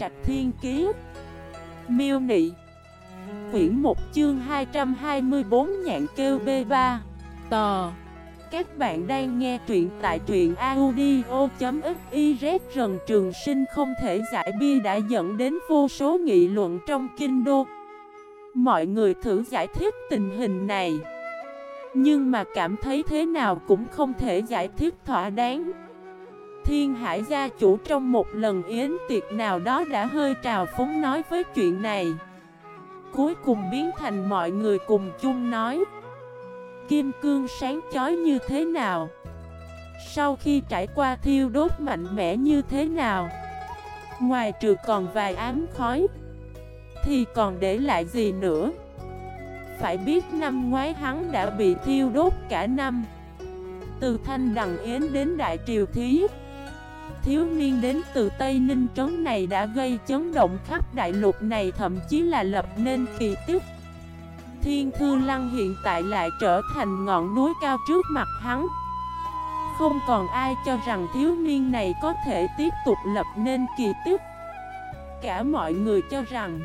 Trạch Thiên Kiế Miêu Nị. Quyển 1 chương 224 nhạn kêu B3 Tò. Các bạn đang nghe truyện tại truyện audio.xyz Rần Trường Sinh không thể giải bia đã dẫn đến vô số nghị luận trong kinh đô. Mọi người thử giải thích tình hình này. Nhưng mà cảm thấy thế nào cũng không thể giải thích thỏa đáng. Thiên Hải gia chủ trong một lần yến tiệc nào đó đã hơi trào phúng nói với chuyện này. Cuối cùng biến thành mọi người cùng chung nói, Kim cương sáng chói như thế nào? Sau khi trải qua thiêu đốt mạnh mẽ như thế nào? Ngoài trừ còn vài ám khói, Thì còn để lại gì nữa? Phải biết năm ngoái hắn đã bị thiêu đốt cả năm. Từ Thanh Đằng Yến đến Đại Triều Thí thiếu niên đến từ Tây Ninh Trấn này đã gây chấn động khắp đại lục này, thậm chí là lập nên kỳ tích. Thiên Thư Lăng hiện tại lại trở thành ngọn núi cao trước mặt hắn. Không còn ai cho rằng thiếu niên này có thể tiếp tục lập nên kỳ tích. Cả mọi người cho rằng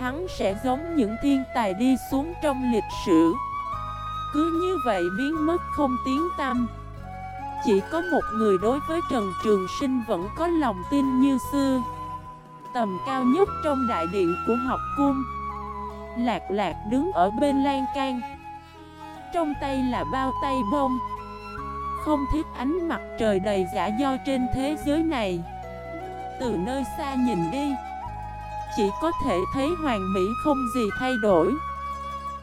hắn sẽ giống những thiên tài đi xuống trong lịch sử. Cứ như vậy biến mất không tiếng tăm. Chỉ có một người đối với Trần Trường Sinh vẫn có lòng tin như xưa. Tầm cao nhất trong đại điện của học cung. Lạc lạc đứng ở bên lan can. Trong tay là bao tay bông. Không thiết ánh mặt trời đầy giả do trên thế giới này. Từ nơi xa nhìn đi, Chỉ có thể thấy hoàng mỹ không gì thay đổi.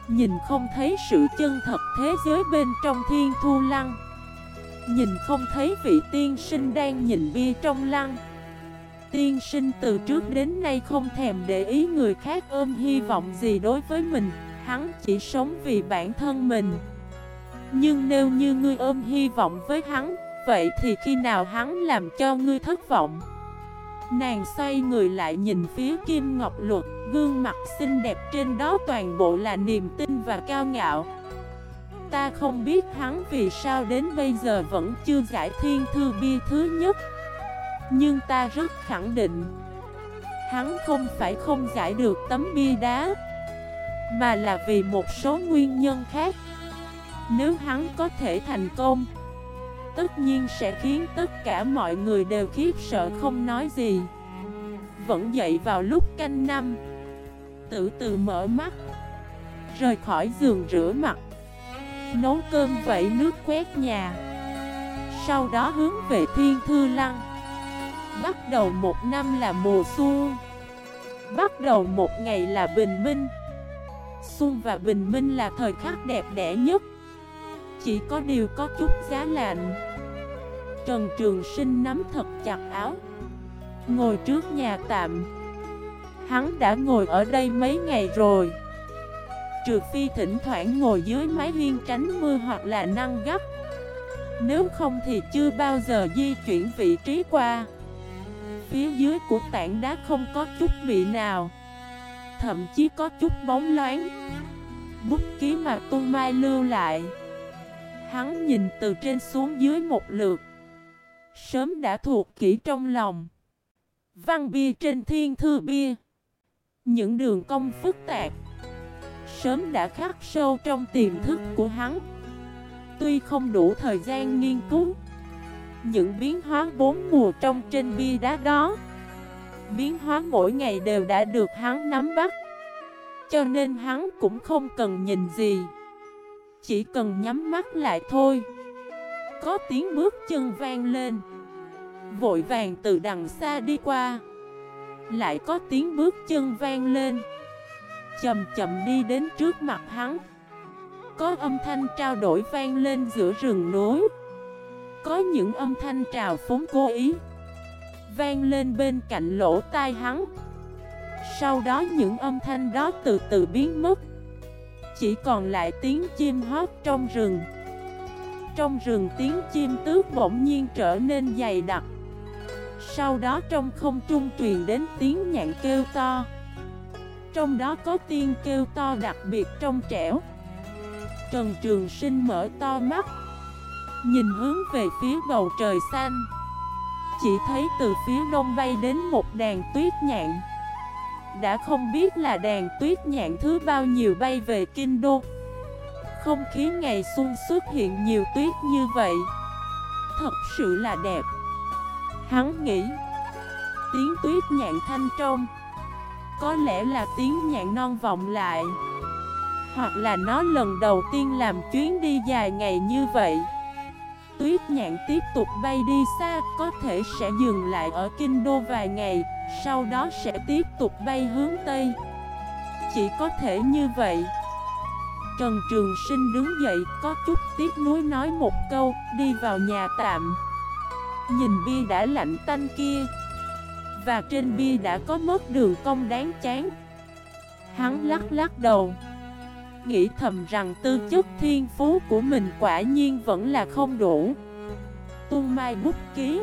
Nhìn không thấy sự chân thật thế giới bên trong thiên thu lăng. Nhìn không thấy vị tiên sinh đang nhìn bia trong lăng. Tiên sinh từ trước đến nay không thèm để ý người khác ôm hy vọng gì đối với mình. Hắn chỉ sống vì bản thân mình. Nhưng nếu như ngươi ôm hy vọng với hắn, Vậy thì khi nào hắn làm cho ngươi thất vọng? Nàng xoay người lại nhìn phía Kim Ngọc Luật, Gương mặt xinh đẹp trên đó toàn bộ là niềm tin và cao ngạo. Ta không biết hắn vì sao đến bây giờ vẫn chưa giải thiên thư bia thứ nhất. Nhưng ta rất khẳng định, Hắn không phải không giải được tấm bia đá, Mà là vì một số nguyên nhân khác. Nếu hắn có thể thành công, Tất nhiên sẽ khiến tất cả mọi người đều khiếp sợ không nói gì. Vẫn dậy vào lúc canh năm Tự từ mở mắt, Rời khỏi giường rửa mặt. Nấu cơm vẫy nước quét nhà. Sau đó hướng về Thiên Thư Lăng. Bắt đầu một năm là mùa xuân. Bắt đầu một ngày là bình minh. Xuân và bình minh là thời khắc đẹp đẽ nhất. Chỉ có điều có chút giá lạnh. Trần Trường Sinh nắm thật chặt áo. Ngồi trước nhà tạm. Hắn đã ngồi ở đây mấy ngày rồi. Trừ phi thỉnh thoảng ngồi dưới mái hiên tránh mưa hoặc là năng gấp Nếu không thì chưa bao giờ di chuyển vị trí qua. Phía dưới của tảng đá không có chút bị nào, Thậm chí có chút bóng loáng. Bút ký mà Tôn Mai lưu lại, Hắn nhìn từ trên xuống dưới một lượt, Sớm đã thuộc kỹ trong lòng. Văn bia trên thiên thư bia, Những đường cong phức tạp sớm đã khắc sâu trong tiềm thức của hắn. Tuy không đủ thời gian nghiên cứu, Những biến hóa bốn mùa trong trên bia đá đó, Biến hóa mỗi ngày đều đã được hắn nắm bắt. Cho nên hắn cũng không cần nhìn gì, Chỉ cần nhắm mắt lại thôi. Có tiếng bước chân vang lên, Vội vàng từ đằng xa đi qua, Lại có tiếng bước chân vang lên. Chậm chậm đi đến trước mặt hắn. Có âm thanh trao đổi vang lên giữa rừng núi. Có những âm thanh trào phóng cố ý Vang lên bên cạnh lỗ tai hắn. Sau đó những âm thanh đó từ từ biến mất. Chỉ còn lại tiếng chim hót trong rừng. Trong rừng tiếng chim tước bỗng nhiên trở nên dày đặc. Sau đó trong không trung truyền đến tiếng nhạn kêu to trong đó có tiên kêu to đặc biệt trong trẻo. Trần Trường Sinh mở to mắt, Nhìn hướng về phía bầu trời xanh. Chỉ thấy từ phía đông bay đến một đàn tuyết nhạn. Đã không biết là đàn tuyết nhạn thứ bao nhiêu bay về Kinh Đô. Không khí ngày xuân xuất hiện nhiều tuyết như vậy. Thật sự là đẹp. Hắn nghĩ, Tiếng tuyết nhạn thanh trong có lẽ là tiếng nhạn non vọng lại. Hoặc là nó lần đầu tiên làm chuyến đi dài ngày như vậy. Tuyết nhạn tiếp tục bay đi xa, Có thể sẽ dừng lại ở Kinh Đô vài ngày, Sau đó sẽ tiếp tục bay hướng Tây. Chỉ có thể như vậy. Trần Trường Sinh đứng dậy, có chút tiếc nuối nói một câu, Đi vào nhà tạm. Nhìn bia đã lạnh tanh kia và trên bia đã có mất đường công đáng chán. Hắn lắc lắc đầu, Nghĩ thầm rằng tư chất thiên phú của mình quả nhiên vẫn là không đủ. Tu mai bút ký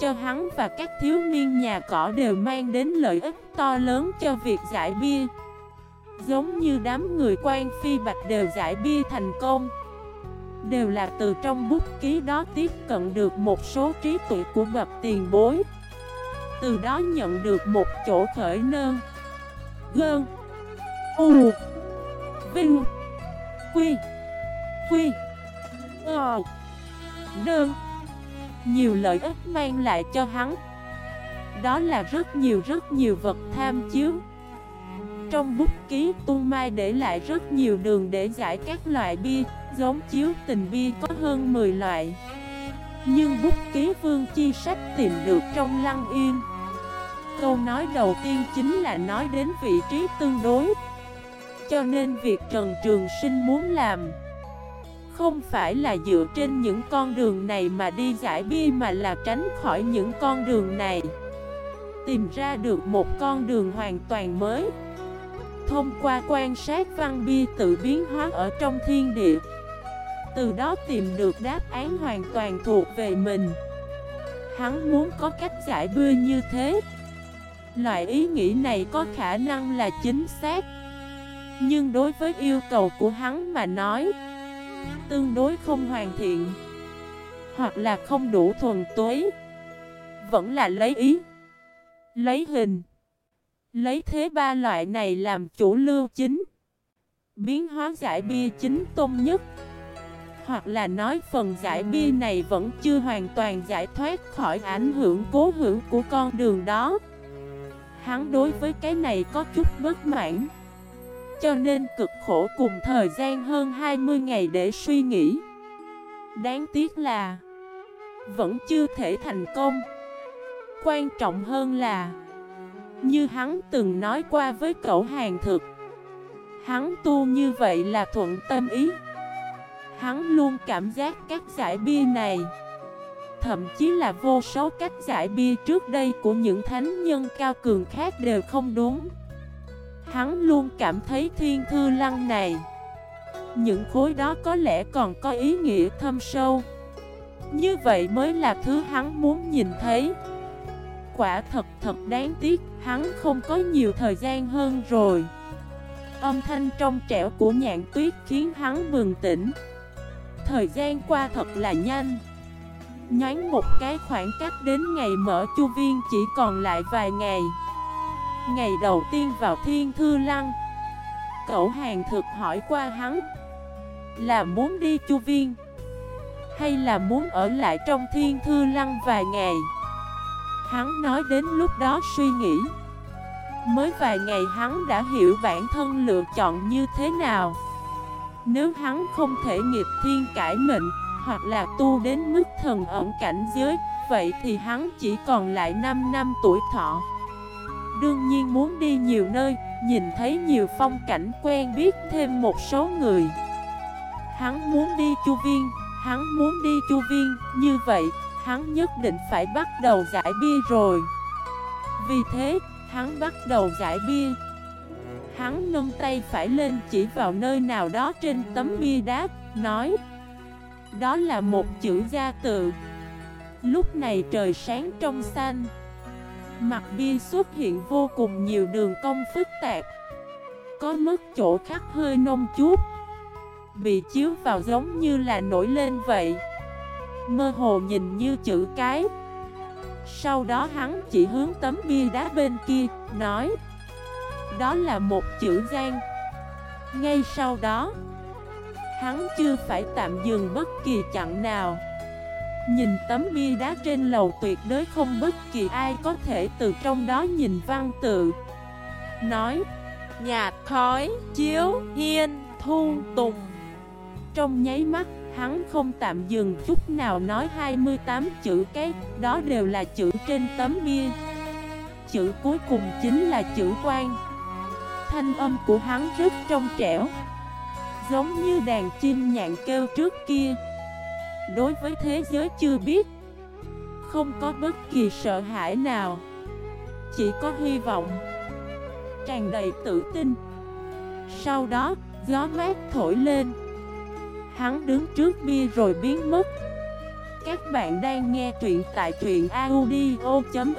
Cho hắn và các thiếu niên nhà cỏ đều mang đến lợi ích to lớn cho việc giải bia. Giống như đám người quan phi bạch đều giải bia thành công, Đều là từ trong bút ký đó tiếp cận được một số trí tuệ của bậc tiền bối. Từ đó nhận được một chỗ khởi nơn Gơn. U. Vinh. Quy. Quy. Ờ. Đơn Nhiều lợi ích mang lại cho hắn. Đó là rất nhiều rất nhiều vật tham chiếu. Trong bút ký tu Mai để lại rất nhiều đường để giải các loại bia, Giống chiếu tình bia có hơn 10 loại. Nhưng bút ký vương chi sách tìm được trong lăng yên. Câu nói đầu tiên chính là nói đến vị trí tương đối. Cho nên việc Trần Trường Sinh muốn làm Không phải là dựa trên những con đường này mà đi giải bia Mà là tránh khỏi những con đường này. Tìm ra được một con đường hoàn toàn mới. Thông qua quan sát văn bia tự biến hóa ở trong thiên địa. Từ đó tìm được đáp án hoàn toàn thuộc về mình. Hắn muốn có cách giải bưa như thế. Loại ý nghĩ này có khả năng là chính xác. Nhưng đối với yêu cầu của hắn mà nói Tương đối không hoàn thiện Hoặc là không đủ thuần túy, Vẫn là lấy ý Lấy hình Lấy thế ba loại này làm chủ lưu chính Biến hóa giải bia chính tôn nhất. Hoặc là nói phần giải bia này vẫn chưa hoàn toàn giải thoát khỏi ảnh hưởng cố hữu của con đường đó. Hắn đối với cái này có chút bất mãn. Cho nên cực khổ cùng thời gian hơn 20 ngày để suy nghĩ. Đáng tiếc là, Vẫn chưa thể thành công. Quan trọng hơn là, Như hắn từng nói qua với cậu hàng thực, Hắn tu như vậy là thuận tâm ý. Hắn luôn cảm giác các giải bia này Thậm chí là vô số cách giải bia trước đây của những thánh nhân cao cường khác đều không đúng. Hắn luôn cảm thấy thiên thư lăng này, Những khối đó có lẽ còn có ý nghĩa thâm sâu. Như vậy mới là thứ hắn muốn nhìn thấy. Quả thật thật đáng tiếc, Hắn không có nhiều thời gian hơn rồi. Âm thanh trong trẻo của nhạn tuyết khiến hắn bừng tỉnh. Thời gian qua thật là nhanh. Nhánh một cái khoảng cách đến ngày mở chu viên chỉ còn lại vài ngày. Ngày đầu tiên vào thiên thư lăng, Cậu hàng thực hỏi qua hắn Là muốn đi chu viên Hay là muốn ở lại trong thiên thư lăng vài ngày. Hắn nói đến lúc đó suy nghĩ, Mới vài ngày hắn đã hiểu bản thân lựa chọn như thế nào. Nếu hắn không thể nghiệp thiên cải mệnh hoặc là tu đến mức thần ẩn cảnh giới Vậy thì hắn chỉ còn lại 5 năm tuổi thọ. Đương nhiên muốn đi nhiều nơi Nhìn thấy nhiều phong cảnh quen biết thêm một số người. Hắn muốn đi chu viên Hắn muốn đi chu viên Như vậy hắn nhất định phải bắt đầu giải bia rồi. Vì thế hắn bắt đầu giải bia. Hắn nâng tay phải lên chỉ vào nơi nào đó trên tấm bia đá, nói đó là một chữ gia tự. Lúc này trời sáng trong xanh. Mặt bia xuất hiện vô cùng nhiều đường cong phức tạp. Có mức chỗ khắc hơi nông chút. Bị chiếu vào giống như là nổi lên vậy. Mơ hồ nhìn như chữ cái. Sau đó hắn chỉ hướng tấm bia đá bên kia, nói Đó là một chữ gian Ngay sau đó Hắn chưa phải tạm dừng bất kỳ chặng nào. Nhìn tấm bia đá trên lầu tuyệt đối không bất kỳ ai có thể từ trong đó nhìn văn tự. Nói Nhà khói, chiếu, hiên, thu, tùng. Trong nháy mắt, hắn không tạm dừng chút nào nói 28 chữ cái Đó đều là chữ trên tấm bia. Chữ cuối cùng chính là chữ quan. Thanh âm của hắn rất trong trẻo. Giống như đàn chim nhạn kêu trước kia. Đối với thế giới chưa biết Không có bất kỳ sợ hãi nào Chỉ có hy vọng Tràn đầy tự tin. Sau đó, gió mát thổi lên. Hắn đứng trước bia rồi biến mất. Các bạn đang nghe truyện tại truyện audio.fif